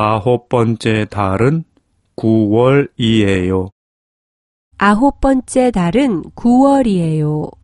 아홉 번째 달은 9월이에요. 아홉 번째 달은 9월이에요.